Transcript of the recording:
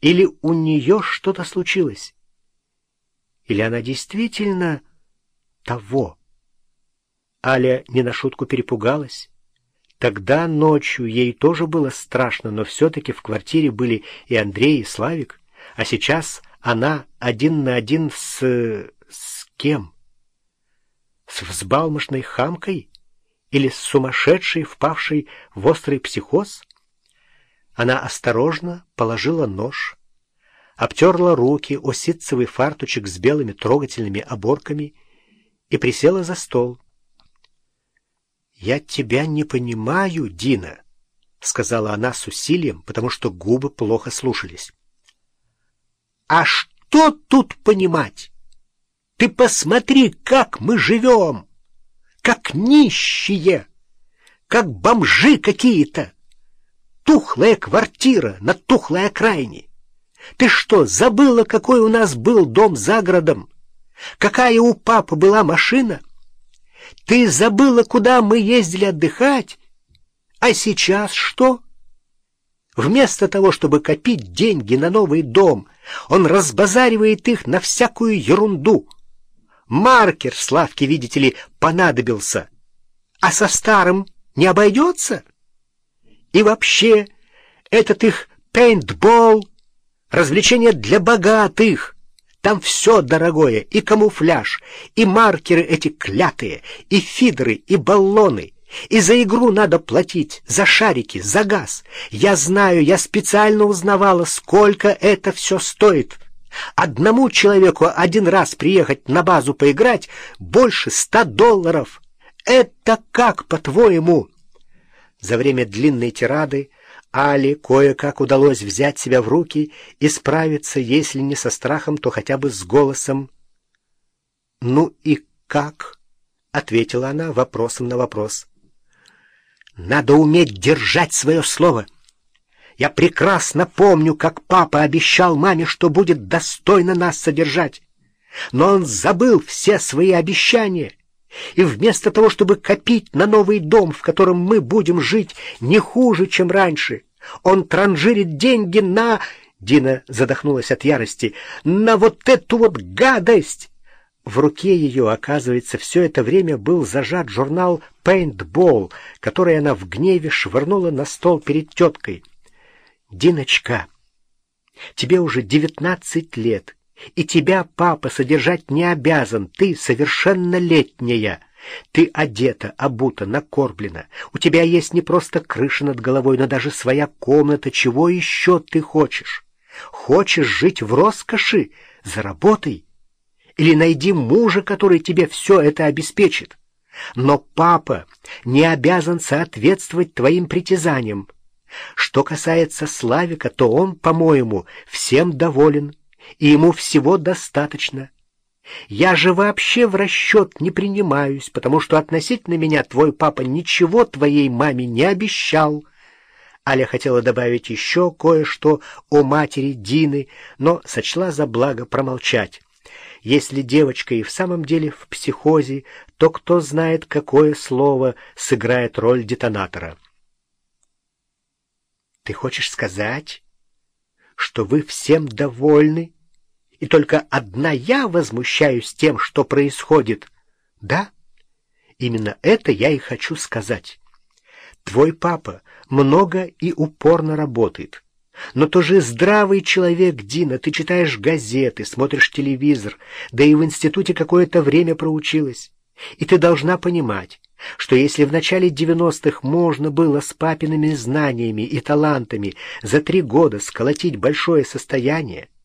Или у нее что-то случилось? Или она действительно того? Аля не на шутку перепугалась. Тогда ночью ей тоже было страшно, но все-таки в квартире были и Андрей, и Славик, а сейчас она один на один с... с кем? С взбалмошной хамкой? Или с сумасшедшей, впавшей в острый психоз? Она осторожно положила нож, обтерла руки о ситцевый фартучек с белыми трогательными оборками и присела за стол. «Я тебя не понимаю, Дина», — сказала она с усилием, потому что губы плохо слушались. «А что тут понимать? Ты посмотри, как мы живем! Как нищие! Как бомжи какие-то! Тухлая квартира на тухлой окраине! Ты что, забыла, какой у нас был дом за городом? Какая у папы была машина?» Ты забыла, куда мы ездили отдыхать? А сейчас что? Вместо того, чтобы копить деньги на новый дом, он разбазаривает их на всякую ерунду. Маркер Славке, видите ли, понадобился. А со старым не обойдется? И вообще, этот их пейнтбол — развлечение для богатых — там все дорогое, и камуфляж, и маркеры эти клятые, и фидеры, и баллоны. И за игру надо платить, за шарики, за газ. Я знаю, я специально узнавала, сколько это все стоит. Одному человеку один раз приехать на базу поиграть больше ста долларов. Это как, по-твоему? За время длинной тирады Али кое-как удалось взять себя в руки и справиться, если не со страхом, то хотя бы с голосом. «Ну и как?» — ответила она вопросом на вопрос. «Надо уметь держать свое слово. Я прекрасно помню, как папа обещал маме, что будет достойно нас содержать. Но он забыл все свои обещания». И вместо того, чтобы копить на новый дом, в котором мы будем жить не хуже, чем раньше, он транжирит деньги на... Дина задохнулась от ярости. «На вот эту вот гадость!» В руке ее, оказывается, все это время был зажат журнал «Пейнтбол», который она в гневе швырнула на стол перед теткой. «Диночка, тебе уже девятнадцать лет, и тебя папа содержать не обязан, ты совершеннолетняя». Ты одета, обута, накорблена. У тебя есть не просто крыша над головой, но даже своя комната. Чего еще ты хочешь? Хочешь жить в роскоши? Заработай. Или найди мужа, который тебе все это обеспечит. Но папа не обязан соответствовать твоим притязаниям. Что касается Славика, то он, по-моему, всем доволен, и ему всего достаточно. Я же вообще в расчет не принимаюсь, потому что относительно меня твой папа ничего твоей маме не обещал. Аля хотела добавить еще кое-что о матери Дины, но сочла за благо промолчать. Если девочка и в самом деле в психозе, то кто знает, какое слово сыграет роль детонатора. «Ты хочешь сказать, что вы всем довольны?» И только одна я возмущаюсь тем, что происходит. Да, именно это я и хочу сказать. Твой папа много и упорно работает. Но ты же здравый человек, Дина, ты читаешь газеты, смотришь телевизор, да и в институте какое-то время проучилась. И ты должна понимать, что если в начале девяностых можно было с папиными знаниями и талантами за три года сколотить большое состояние,